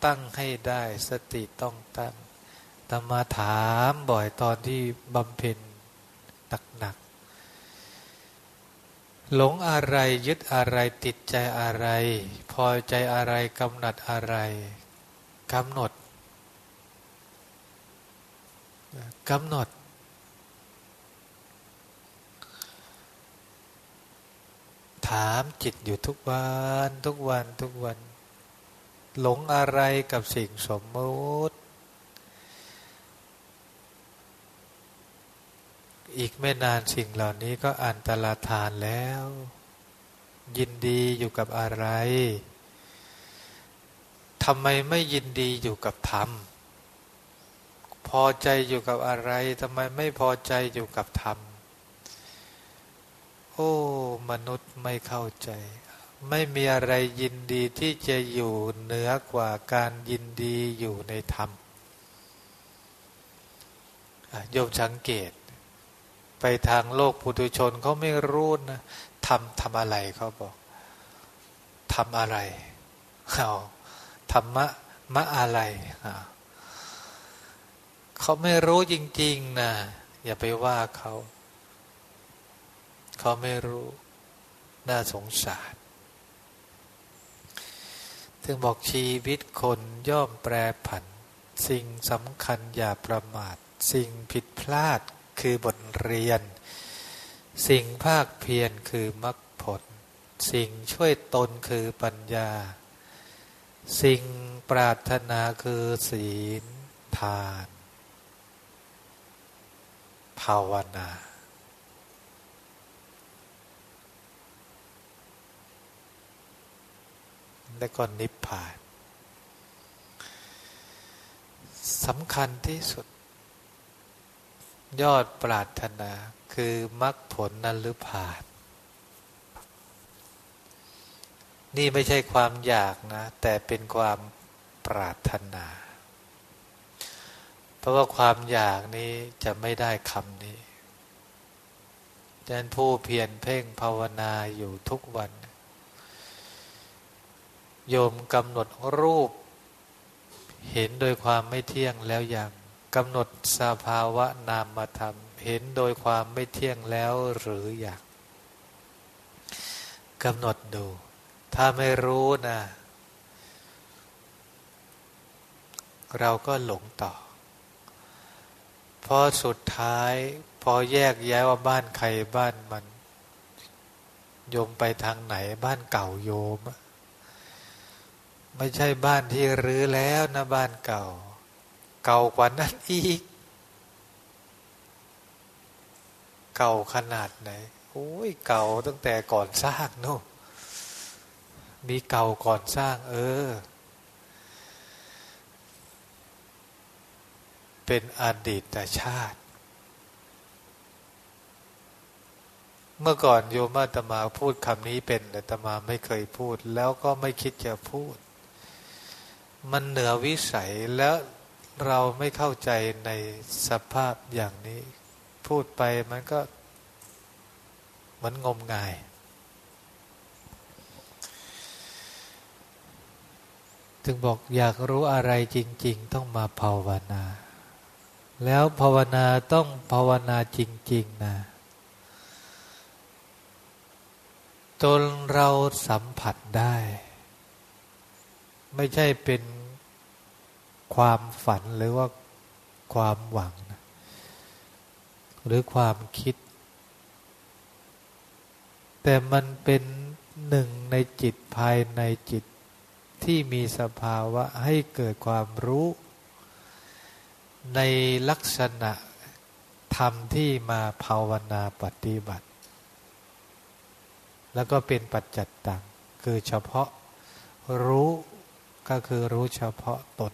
ตั้งให้ได้ สติต้องตั้งแต่มาถามบ่อยตอนที่บำเพ็ญหนักหลงอะไรยึดอะไรติดใจอะไร พอใจอะไรกำหนัดอะไรกำหนดกำหนดามจิตอยู่ทุกวันทุกวันทุกวัน หลงอะไรกับสิ่งสมมติอีกไม่นานสิ่งเหล่านี้ก็อันตรธานแล้ว ยินดีอยู่กับอะไรทำไมไม่ยินดีอยู่กับธรรม พอใจอยู่กับอะไรทำไมไม่พอใจอยู่กับธรรม โอ้ มนุษย์ไม่เข้าใจ ไม่มีอะไรยินดีที่จะอยู่เหนือกว่าการยินดีอยู่ในธรรมโยมสังเกต ไปทางโลกปุถุชนเขาไม่รู้นะทำทำอะไรเขาบอกทำอะไรเอาธรรมะมะอะไรเขาไม่รู้จริง ๆนะอย่าไปว่าเขา เขาไม่รู้ น่าสงสารถึงบอกชีวิตคนย่อมแปรผัน สิ่งสำคัญอย่าประมาท สิ่งผิดพลาดคือบทเรียน สิ่งภาคเพียรคือมรรคผล สิ่งช่วยตนคือปัญญา สิ่งปรารถนาคือศีลทาน ภาวนา และก็นิพพานสำคัญที่สุด ยอดปรารถนาคือมรรคผลนั้นหรือผ่าน นี่ไม่ใช่ความอยากนะ แต่เป็นความปรารถนา เพราะว่าความอยากนี้จะไม่ได้คำนี้ดังนั้นผู้เพียรเพ่งภาวนาอยู่ทุกวัน โยมกำหนดรูป เห็นโดยความไม่เที่ยงแล้วอยังกำหนดสภาวะนามธรรม เห็นโดยความไม่เที่ยงแล้วหรืออย่ากกำหนดดู ถ้าไม่รู้นะ เราก็หลงต่อพอสุดท้าย พอแยกแยะว่าบ้านใครบ้านมัน โยมไปทางไหนบ้านเก่าโยม ไม่ใช่บ้านที่รื้อแล้วนะบ้านเก่า เก่ากว่านั้นอีก เก่าขนาดไหนโอ้ยเก่าตั้งแต่ก่อนสร้างโน่มีเก่าก่อนสร้าง เออ เป็นอดีตชาติ เมื่อก่อนโยมอาตมาพูดคำนี้เป็นแต่ตมาไม่เคยพูด แล้วก็ไม่คิดจะพูด มันเหนือวิสัยแล้วเราไม่เข้าใจในสภาพอย่างนี้ พูดไปมันก็เหมือนงมงาย ถึงบอกอยากรู้อะไรจริง ๆ ต้องมาภาวนา แล้วภาวนาต้องภาวนาจริง ๆ นะ จนเราสัมผัสได้ ไม่ใช่เป็นความฝันหรือว่าความหวังนะหรือความคิด แต่มันเป็นหนึ่งในจิตภายในจิตที่มีสภาวะให้เกิดความรู้ ในลักษณะธรรมที่มาภาวนาปฏิบัติ แล้วก็เป็นปัจจัตตังคือเฉพาะรู้ ก็คือรู้เฉพาะตน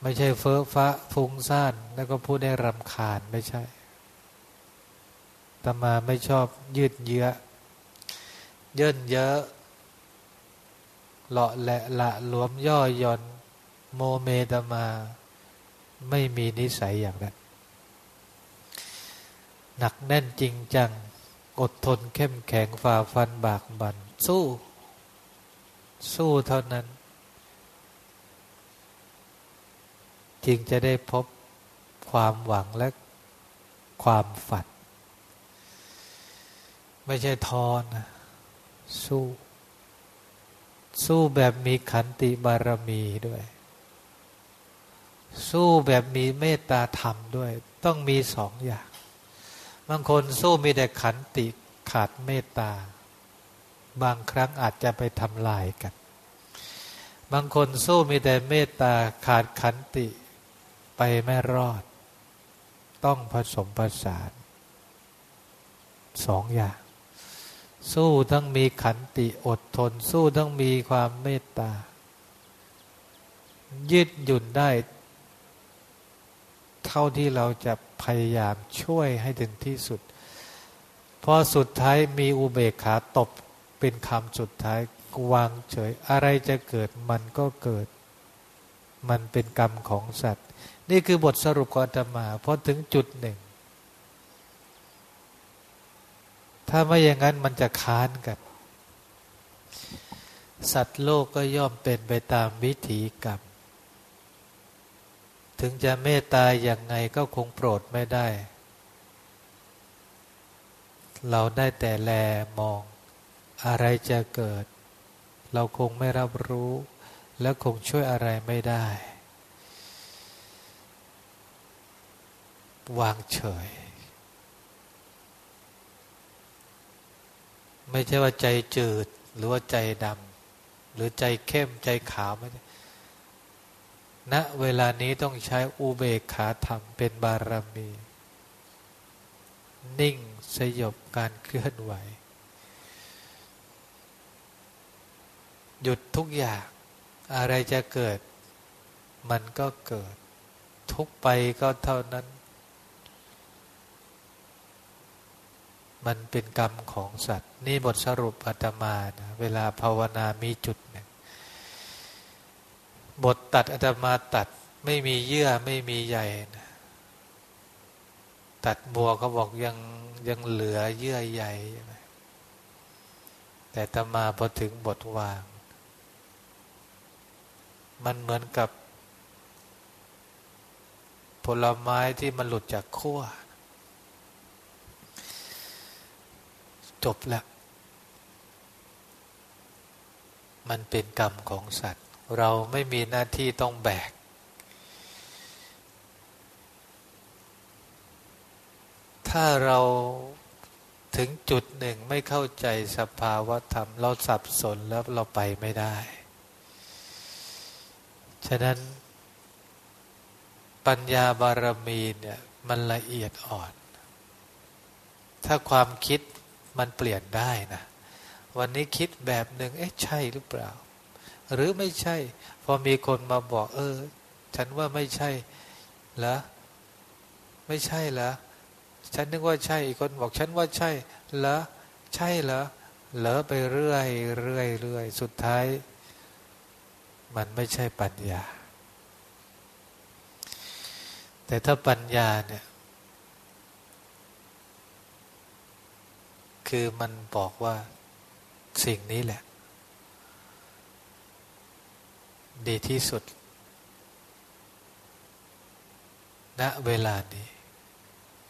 ไม่ใช่เฟ้อฟ้าฟุ้งซ่านแล้วก็พูดได้รำคาญไม่ใช่ตมาไม่ชอบยืดเยื้อเยินเยอะเลาะแหละละหลวมย่อย่อนโมเมตมา ไม่มีนิสัยอย่างนั้นหนักแน่นจริงจัง อดทนเข้มแข็งฝ่าฟันบากบันสู้ สู้เท่านั้น จึงจะได้พบความหวังและความฝัน ไม่ใช่ทอนสู้ สู้แบบมีขันติบารมีด้วย สู้แบบมีเมตตาธรรมด้วย ต้องมีสองอย่าง บางคนสู้มีแต่ขันติขาดเมตตา บางครั้งอาจจะไปทำลายกัน บางคนสู้มีแต่เมตตาขาดขันติไปไม่รอด ต้องผสมผสานสองอย่าง สู้ทั้งมีขันติอดทน สู้ทั้งมีความเมตตา ยืดหยุ่นได้ เท่าที่เราจะพยายามช่วยให้ถึงที่สุดพอสุดท้ายมีอุเบกขาตบ เป็นคำสุดท้ายวางเฉยอะไรจะเกิดมันก็เกิด มันเป็นกรรมของสัตว์ นี่คือบทสรุปของอาตมาพอถึงจุดหนึ่ง ถ้าไม่อย่างนั้นมันจะค้านกัน สัตว์โลกก็ย่อมเป็นไปตามวิถีกรรม ถึงจะเมตตาอย่างไงก็คงโปรดไม่ได้ เราได้แต่แลมอง อะไรจะเกิด เราคงไม่รับรู้ และคงช่วยอะไรไม่ได้ วางเฉย ไม่ใช่ว่าใจจืดหรือว่าใจดำหรือใจเข้มใจขาวไม่ใช่ณเวลานี้ต้องใช้อุเบกขาธรรมเป็นบารมี นิ่งสยบการเคลื่อนไหว หยุดทุกอย่าง อะไรจะเกิด มันก็เกิด ทุกไปก็เท่านั้น มันเป็นกรรมของสัตว์ นี่บทสรุปอาตมานะเวลาภาวนามีจุดหนึ่งบทตัดอาตมาตัดไม่มีเยื่อไม่มีใยนะตัดบัวเขาบอกยังยังเหลือเยื่อใยแต่ตมาพอถึงบทวาง มันเหมือนกับ ผลไม้ที่มันหลุดจากขั้วจบแล้ว มันเป็นกรรมของสัตว์ เราไม่มีหน้าที่ต้องแบก ถ้าเราถึงจุดหนึ่งไม่เข้าใจสภาวะธรรม เราสับสนแล้วเราไปไม่ได้ ฉะนั้น ปัญญาบารมีเนี่ยมันละเอียดอ่อน ถ้าความคิดมันเปลี่ยนได้นะ วันนี้คิดแบบหนึ่งเอ๊ะใช่หรือเปล่า หรือไม่ใช่ พอมีคนมาบอก เออ ฉันว่าไม่ใช่เหรอไม่ใช่เหรอฉันนึกว่าใช่ อีกคนบอกฉันว่าใช่เหรอใช่เหรอเหรอไปเรื่อยเรื่อยเรื่อยสุดท้าย มันไม่ใช่ปัญญา แต่ถ้าปัญญาเนี่ย คือมันบอกว่าสิ่งนี้แหละ ดีที่สุด ณ เวลานี้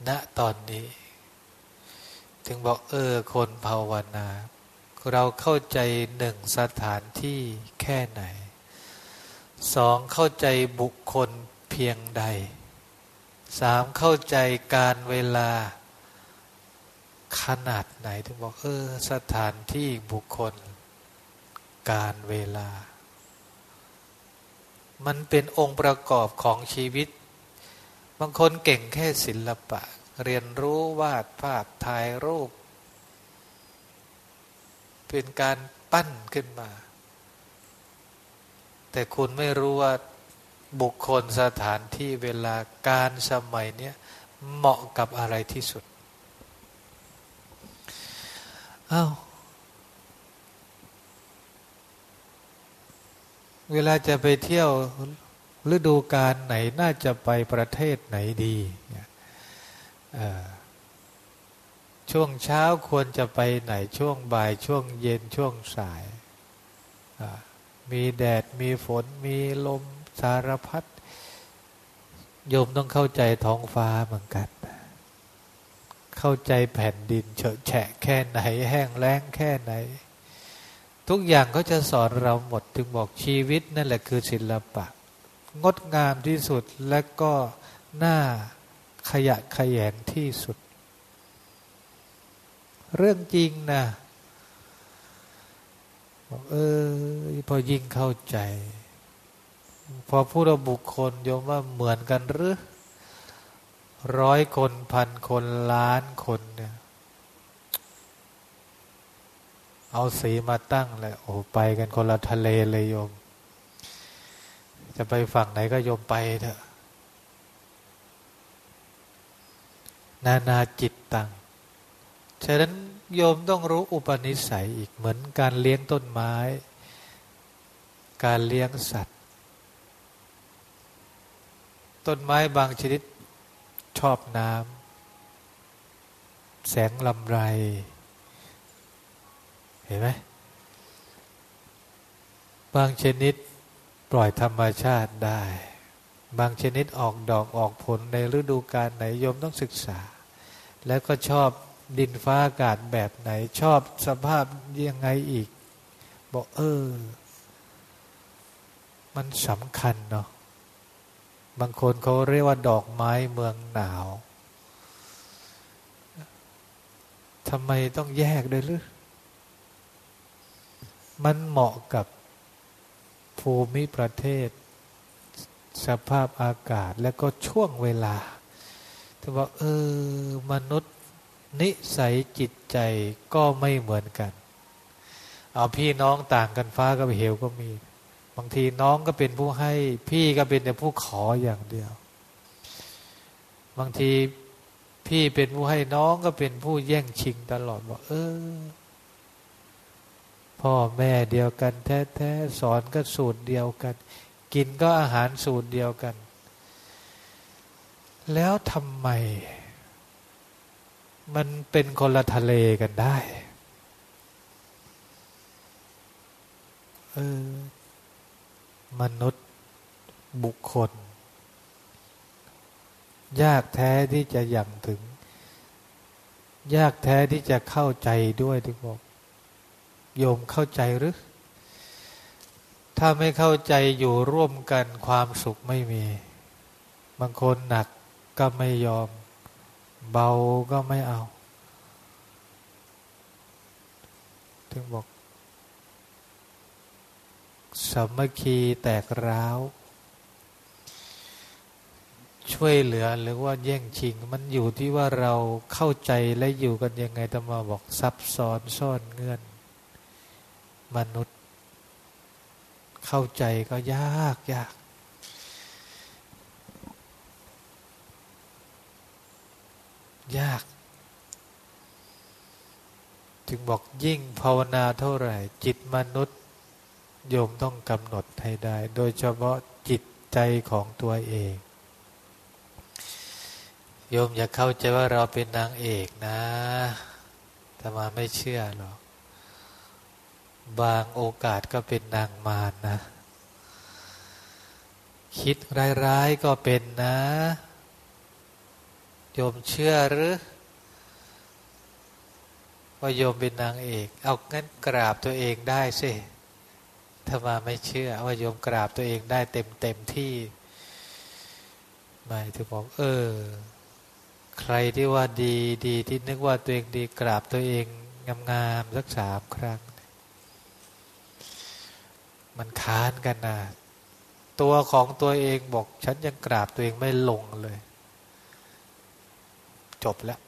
ณ ตอนนี้ ถึงบอกเออ คนภาวนา เราเข้าใจหนึ่งสถานที่แค่ไหน สองเข้าใจบุคคลเพียงใดสามเข้าใจการเวลาขนาดไหนถึงบอกเออสถานที่บุคคล การเวลา มันเป็นองค์ประกอบของชีวิต บางคนเก่งแค่ศิลปะ เรียนรู้วาดภาพถ่ายรูป เป็นการปั้นขึ้นมา แต่คุณไม่รู้ว่าบุคคลสถานที่เวลาการสมัยเนี้ยเหมาะกับอะไรที่สุดอา้าวเวลาจะไปเที่ยวฤดูกาลไหนน่าจะไปประเทศไหนดีช่วงเช้าควรจะไปไหนช่วงบ่ายช่วงเย็นช่วงสาย มีแดดมีฝนมีลมสารพัดโยมต้องเข้าใจท้องฟ้าเหมือนกัน เข้าใจแผ่นดินเฉอะแฉะแค่ไหน แห้งแล้งแค่ไหน ทุกอย่างเขาจะสอนเราหมดถึงบอกชีวิตนั่นแหละคือศิลปะ งดงามที่สุดและก็น่าขยะขยงที่สุด เรื่องจริงนะ เออพอยิ่งเข้าใจ พอพูดบุคคลโยมว่าเหมือนกันหรือร้อยคนพันคนล้านคนเนี่ย เอาสีมาตั้งเลยโอ้ไปกันคนละทะเลเลยโยม จะไปฝั่งไหนก็โยมไปเถอะ นานาจิตตังฉะนั้น โยมต้องรู้อุปนิสัยอีกเหมือนการเลี้ยงต้นไม้ การเลี้ยงสัตว์ ต้นไม้บางชนิดชอบน้ำแสงลำไร เห็นไหมบางชนิดปล่อยธรรมชาติได้ บางชนิดออกดอกออกผลในฤดูกาลไหนโยมต้องศึกษา แล้วก็ชอบ ดินฟ้าอากาศแบบไหน ชอบสภาพยังไงอีก บอกเออ มันสำคัญเนาะบางคนเขาเรียกว่าดอกไม้เมืองหนาวทำไมต้องแยกด้วยหรือมันเหมาะกับภูมิประเทศ สภาพอากาศและก็ช่วงเวลาแต่ว่าเออ มนุษย์ นิสัยจิตใจก็ไม่เหมือนกัน เอาพี่น้องต่างกันฟ้ากับเหวก็มี บางทีน้องก็เป็นผู้ให้ พี่ก็เป็นแต่ผู้ขออย่างเดียว บางทีพี่เป็นผู้ให้น้องก็เป็นผู้แย่งชิงตลอดบอกเออ พ่อแม่เดียวกัน แท้ๆสอนก็สูตรเดียวกัน กินก็อาหารสูตรเดียวกัน แล้วทำไม มันเป็นคนละทะเลกันได้เออมนุษย์บุคคล ยากแท้ที่จะยังถึง ยากแท้ที่จะเข้าใจด้วยถึงบอกโยมเข้าใจหรือ ถ้าไม่เข้าใจอยู่ร่วมกันความสุขไม่มี บางคนหนักก็ไม่ยอม เบาก็ไม่เอา ถึงบอกสมัคคีแตกร้าว ช่วยเหลือหรือว่าแย่งชิง มันอยู่ที่ว่าเราเข้าใจและอยู่กันยังไงตมาบอกซับซ้อนซ่อนเงื่อน มนุษย์ เข้าใจก็ยากยาก ยากจึงบอกยิ่งภาวนาเท่าไหร่ จิตมนุษย์โยมต้องกำหนดให้ได้ โดยเฉพาะจิตใจของตัวเอง โยมอย่าเข้าใจว่าเราเป็นนางเอกนะแต่มาไม่เชื่อหรอก บางโอกาสก็เป็นนางมารนนะ คิดร้ายๆก็เป็นนะ โยมเชื่อหรือว่าโยมเป็นนางเอก เอางั้นกราบตัวเองได้สิถ้ามาไม่เชื่อ ว่าโยมกราบตัวเองได้เต็มเต็มที่ไม่ถึงบอกเออ ใครที่ว่าดีดีที่นึกว่าตัวเองดีกราบตัวเองงามๆสักสามครั้ง มันค้านกันนะตัวของตัวเองบอก ฉันยังกราบตัวเองไม่ลงเลย จบแล้ว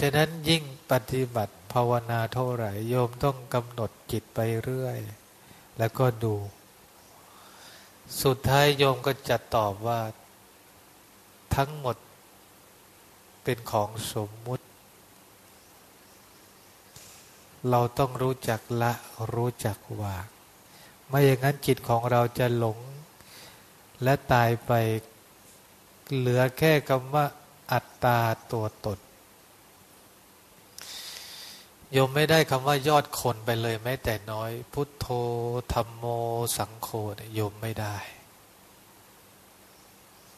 ฉะนั้นยิ่งปฏิบัติภาวนาเท่าไหร่โยมต้องกำหนดจิตไปเรื่อย แล้วก็ดู สุดท้ายโยมก็จะตอบว่า ทั้งหมดเป็นของสมมุติ เราต้องรู้จักละรู้จักวาง ไม่อย่างนั้นจิตของเราจะหลงและตายไป เหลือแค่คำว่าอัตตาตัวตนโยมไม่ได้คำว่ายอดคนไปเลยแม้แต่น้อย พุทโธธรรมโม สังโฆโยมไม่ได้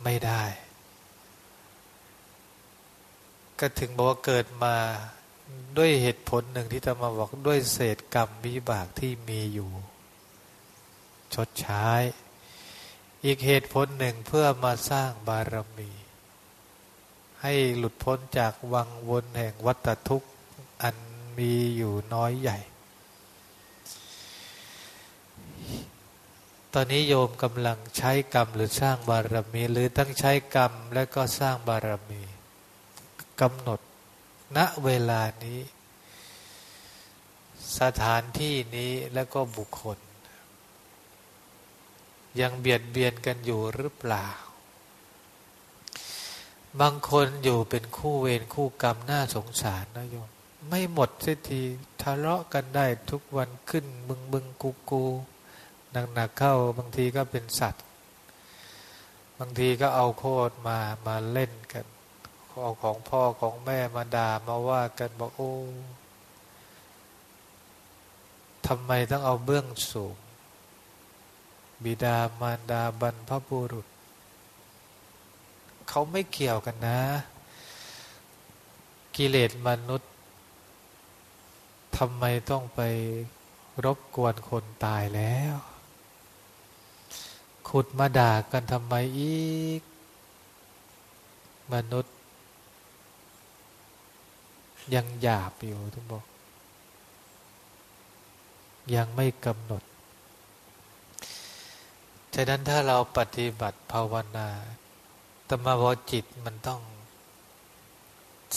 ไม่ได้ ก็ถึงบอกว่าเกิดมาด้วยเหตุผลหนึ่งที่จะมาบอกด้วยเศษกรรมวิบากที่มีอยู่ ชดใช้ อีกเหตุผลหนึ่งเพื่อมาสร้างบารมี ให้หลุดพ้นจากวังวนแห่งวัฏทุกข์อันมีอยู่น้อยใหญ่ ตอนนี้โยมกำลังใช้กรรมหรือสร้างบารมี หรือทั้งใช้กรรมและก็สร้างบารมีกำหนดณเวลานี้ สถานที่นี้และก็บุคคล ยังเบียดเบียนกันอยู่หรือเปล่า บางคนอยู่เป็นคู่เวรคู่กรรมน่าสงสารนะโยม ไม่หมดสักทีทะเลาะกันได้ทุกวันขึ้นบึงบึงกูกูหนักๆเข้าบางทีก็เป็นสัตว์ บางทีก็เอาโคตรมามาเล่นกัน เอาของพ่อของแม่มาด่ามาว่ากันบอกโอ้ทำไมต้องเอาเบื้องสูง บิดามารดาบรรพบุรุษ เขาไม่เกี่ยวกันนะ กิเลสมนุษย์ทำไมต้องไปรบกวนคนตายแล้ว ขุดมาด่ากันทำไมอีก มนุษย์ ยังหยาบอยู่ทุกบอก ยังไม่กำหนด ฉะนั้นถ้าเราปฏิบัติภาวนาตมาวจิตมันต้อง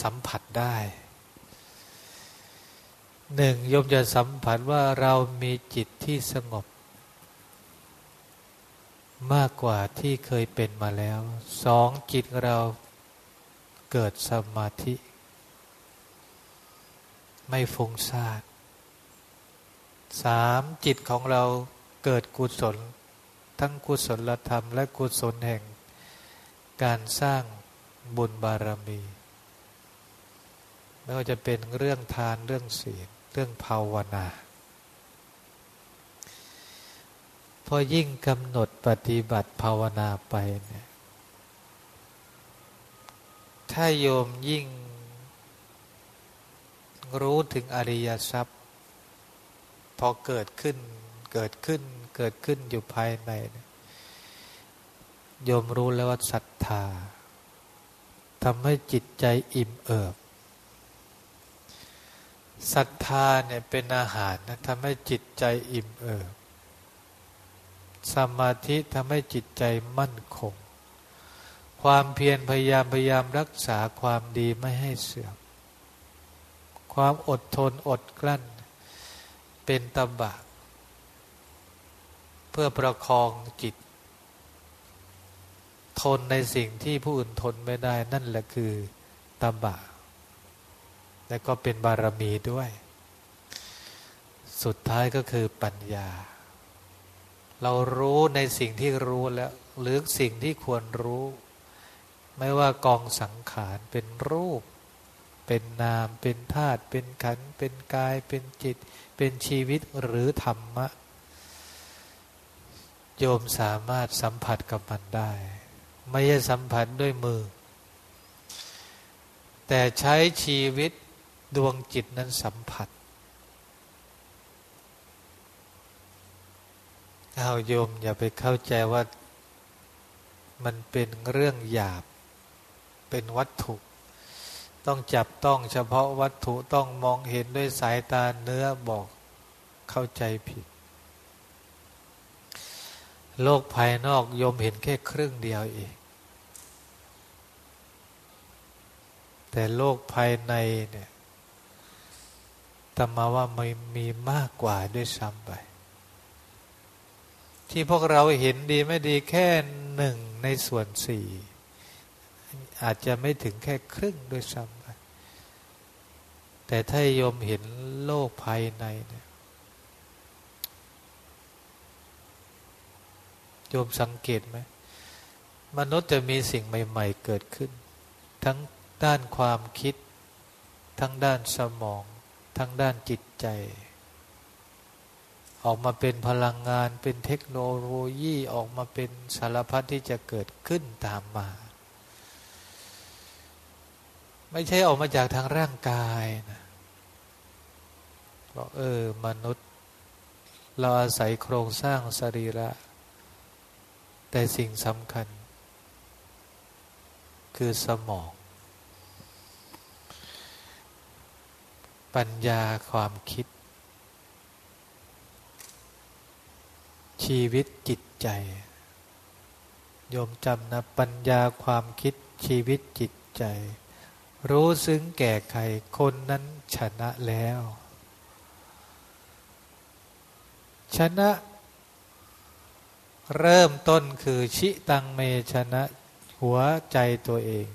สัมผัสได้หนึ่งยมจะสัมผัสว่าเรามีจิตที่สงบ มากกว่าที่เคยเป็นมาแล้วสองจิตเราเกิดสมาธิ ไม่ฟุ้งซ่านสามจิตของเราเกิดกุศล ทั้งกุศลธรรมและกุศลแห่ง การสร้างบุญบารมี ไม่ว่าจะเป็นเรื่องทานเรื่องศีลเรื่องภาวนา พอยิ่งกำหนดปฏิบัติภาวนาไปเนี่ยถ้าโยมยิ่งรู้ถึงอริยทรัพย์ พอเกิดขึ้น เกิดขึ้นเกิดขึ้นอยู่ภายในโยมรู้แล้วว่าศรัทธาทำให้จิตใจอิ่มเอิบศรัทธาเนี่ยเป็นอาหารนะทำให้จิตใจอิ่มเอิบสมาธิทำให้จิตใจมั่นคง ความเพียรพยายามพยายามรักษาความดีไม่ให้เสื่อม ความอดทนอดกลั้น เป็นตบะ เพื่อประคองจิต ทนในสิ่งที่ผู้อื่นทนไม่ได้ นั่นแหละคือตบะ และก็เป็นบารมีด้วย สุดท้ายก็คือปัญญา เรารู้ในสิ่งที่รู้แล้วหรือสิ่งที่ควรรู้ ไม่ว่ากองสังขารเป็นรูป เป็นนาม เป็นธาตุเป็นขัน เป็นกาย เป็นจิต เป็นชีวิตหรือธรรมะ โยมสามารถสัมผัสกับมันได้ ไม่ใช่สัมผัสด้วยมือ แต่ใช้ชีวิตดวงจิตนั้นสัมผัสเอาโยมอย่าไปเข้าใจว่ามันเป็นเรื่องหยาบ เป็นวัตถุ ต้องจับต้องเฉพาะวัตถุต้องมองเห็นด้วยสายตาเนื้อบอกเข้าใจผิด โลกภายนอกยมเห็นแค่ครึ่งเดียวเองแต่โลกภายในเนี่ยตมาว่าไม่มีมากกว่าด้วยซ้ำไป ที่พวกเราเห็นดีไม่ดีแค่หนึ่งในส่วนสี่อาจจะไม่ถึงแค่ครึ่งด้วยซ้ำไป แต่ถ้าโยมเห็นโลกภายในเนี่ย โยมสังเกตไหมมนุษย์จะมีสิ่งใหม่ ๆ เกิดขึ้น ทั้งด้านความคิด ทั้งด้านสมอง ทั้งด้านจิตใจ ออกมาเป็นพลังงานเป็นเทคโนโลยีออกมาเป็นสารพัดที่จะเกิดขึ้นตามมา ไม่ใช่ออกมาจากทางร่างกายนะบอกเออ มนุษย์ เราอาศัยโครงสร้างสรีระ แต่สิ่งสำคัญ คือสมอง ปัญญาความคิด ชีวิตจิตใจ โยมจำนะ ปัญญาความคิดชีวิตจิตใจ รู้ซึ้งแก่ใครคนนั้นชนะแล้ว ชนะ เริ่มต้นคือชิตังเมชนะ หัวใจตัวเอง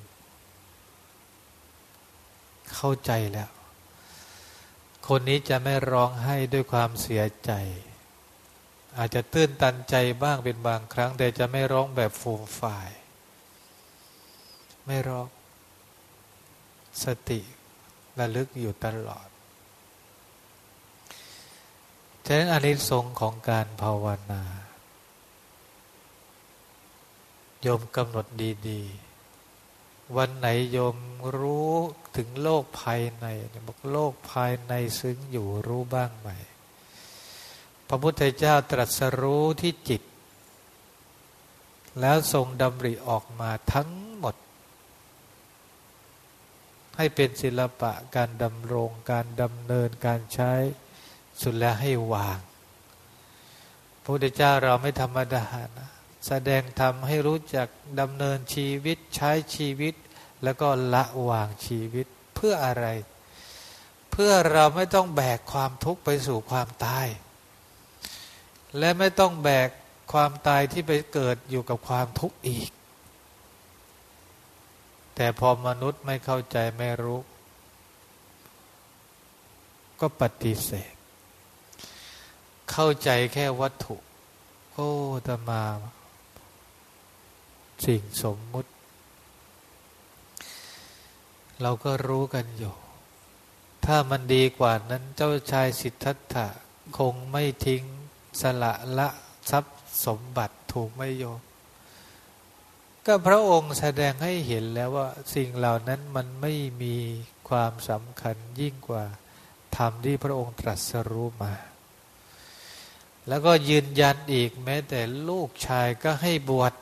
เข้าใจแล้ว คนนี้จะไม่ร้องไห้ด้วยความเสียใจ อาจจะตื้นตันใจบ้างเป็นบางครั้ง แต่จะไม่ร้องแบบฟูมฝ่าย ไม่ร้องสติระลึกอยู่ตลอด ฉะนั้นอนิสงส์ของการภาวนา โยมกำหนดดีๆ วันไหนโยมรู้ถึงโลกภายในบอกโลกภายในซึ้งอยู่รู้บ้างไหม พระพุทธเจ้าตรัสรู้ที่จิต แล้วทรงดำริออกมาทั้งหมด ให้เป็นศิลปะการดำรงการดำเนินการใช้สุดแล้วให้วางพระพุทธเจ้าเราไม่ธรรมดานะ แสดงธรรมให้รู้จักดำเนินชีวิตใช้ชีวิต แล้วก็ละวางชีวิตเพื่ออะไร เพื่อเราไม่ต้องแบกความทุกข์ไปสู่ความตาย และไม่ต้องแบกความตายที่ไปเกิดอยู่กับความทุกข์อีก แต่พอมนุษย์ไม่เข้าใจไม่รู้ ก็ปฏิเสธ เข้าใจแค่วัตถุ โอ้ตมา สิ่งสมมุติ เราก็รู้กันอยู่ ถ้ามันดีกว่านั้นเจ้าชายสิทธัตถะคงไม่ทิ้งสละละทรัพย์สมบัติถูกไม่โยก็พระองค์แสดงให้เห็นแล้วว่าสิ่งเหล่านั้นมันไม่มีความสำคัญยิ่งกว่าธรรมที่พระองค์ตรัสรู้มา แล้วก็ยืนยันอีกแม้แต่ลูกชายก็ให้บวช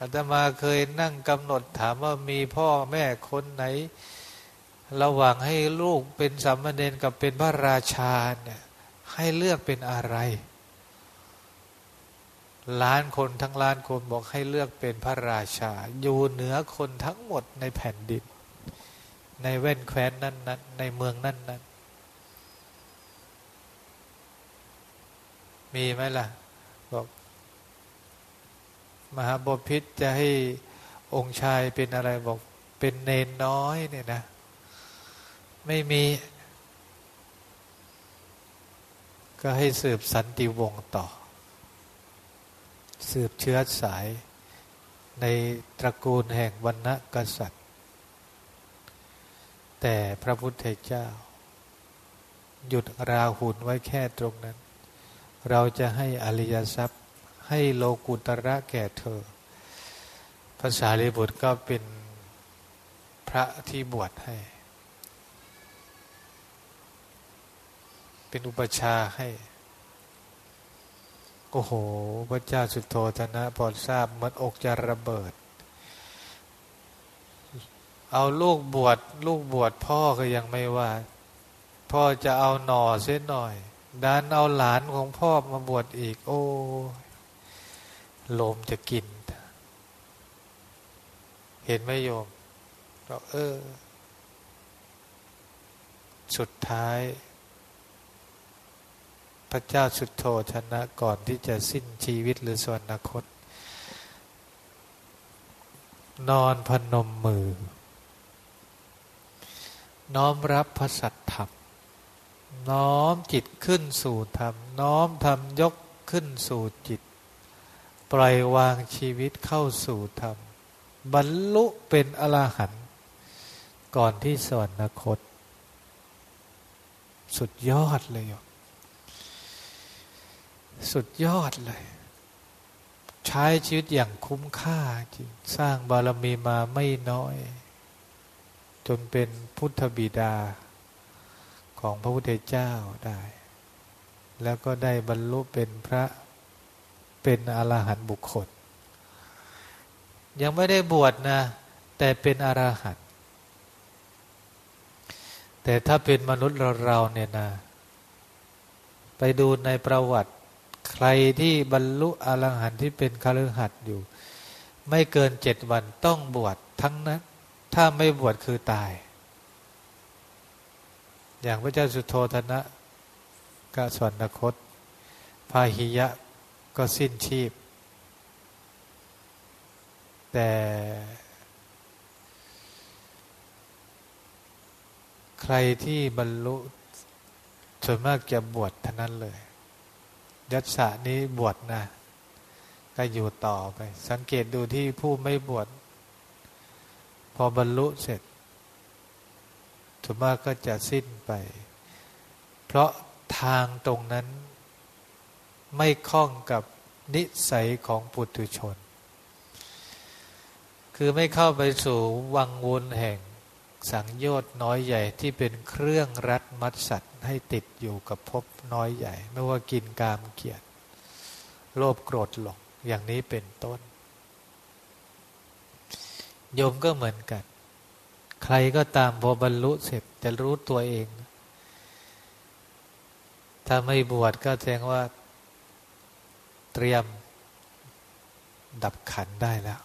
อาตมาเคยนั่งกำหนดถามว่ามีพ่อแม่คนไหน ระหว่างให้ลูกเป็นสามเณรกับเป็นพระราชาเนี่ยให้เลือกเป็นอะไร ล้านคนทั้งล้านคนบอกให้เลือกเป็นพระราชา อยู่เหนือคนทั้งหมดในแผ่นดิน ในแว่นแคว้นนั้นนั้นในเมืองนั้นนั้นมีไหมล่ะ บอก มหาบพิษจะให้องค์ชายเป็นอะไรบอกเป็นเนนน้อยเนี่ยนะ ไม่มี ก็ให้สืบสันติวงศ์ต่อ สืบเชื้อสายในตระกูลแห่งวันณกษัตริย์ แต่พระพุทธเจ้า หยุดราหุนไว้แค่ตรงนั้น เราจะให้อริยทรัพย์ ให้โลกุตระแก่เธอ ภาษาลิบุตรก็เป็นพระที่บวชให้ เป็นอุปชาให้ โอ้โห พระเจ้าสุโธธนะพอทราบมันอกจะระเบิด เอาลูกบวชลูกบวชพ่อก็ยังไม่ว่า พ่อจะเอาหน่อเส้นหน่อยดันเอาหลานของพ่อมาบวชอีก โอ้ ลมจะกิน เห็นไหมโยมเราเออ สุดท้าย พระเจ้าสุดโทชนะก่อนที่จะสิ้นชีวิตหรือสวนนาคต นอนพนมมือ น้อมรับพระสัตธรรมน้อมจิตขึ้นสู่ธรรม น้อมธรรมยกขึ้นสู่จิต ปล่อยวางชีวิตเข้าสู่ธรรม บรรลุเป็นอรหันต์ก่อนที่สวรรคต สุดยอดเลยสุดยอดเลย ใช้ชีวิตอย่างคุ้มค่าจริงสร้างบารมีมาไม่น้อย จนเป็นพุทธบิดาของพระพุทธเจ้าได้ แล้วก็ได้บรรลุเป็นพระ เป็นอรหันต์บุคคล ยังไม่ได้บวชนะ แต่เป็นอรหันต์แต่ถ้าเป็นมนุษย์เราเนี่ยนะ ไปดูในประวัติ ใครที่บรรลุอรหันต์ที่เป็นคฤหัสถ์อยู่ ไม่เกินเจ็ดวันต้องบวชทั้งนั้น ถ้าไม่บวชคือตาย อย่างพระเจ้าสุโธธนะกสวรรคตพาหิยะ ก็สิ้นชีพ แต่ ใครที่บรรลุส่วนมากจะบวชเท่านั้นเลย ยัตสะนี้บวชนะ ก็อยู่ต่อไป สังเกตดูที่ผู้ไม่บวชพอบรรลุเสร็จส่วนมากก็จะสิ้นไป เพราะทางตรงนั้น ไม่คล้องกับนิสัยของปุถุชน คือไม่เข้าไปสู่วังวนแห่งสังโยชน์น้อยใหญ่ที่เป็นเครื่องรัดมัดสัตว์ให้ติดอยู่กับภพน้อยใหญ่ ไม่ว่ากินกามเกียรติโลภโกรธหลงอย่างนี้เป็นต้น โยมก็เหมือนกัน ใครก็ตามพอบรรลุเสร็จจะรู้ตัวเอง ถ้าไม่บวชก็แสดงว่า ตรียมดับขันได้แล้ว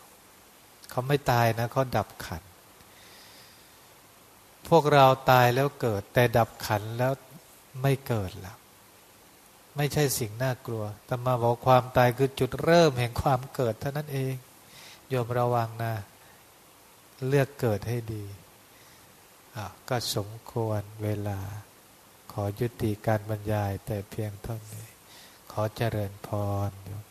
เขาไม่ตายนะเขาดับขัน พวกเราตายแล้วเกิด แต่ดับขันแล้วไม่เกิดแล้วไม่ใช่สิ่งน่ากลัวแต่มาบอกความตายคือจุดเริ่มแห่งความเกิดเท่านั้นเองโยมระวังนะ เลือกเกิดให้ดีก็สมควรเวลา ขอยุติการบรรยายแต่เพียงเท่านี้ ขอเจริญพรโยม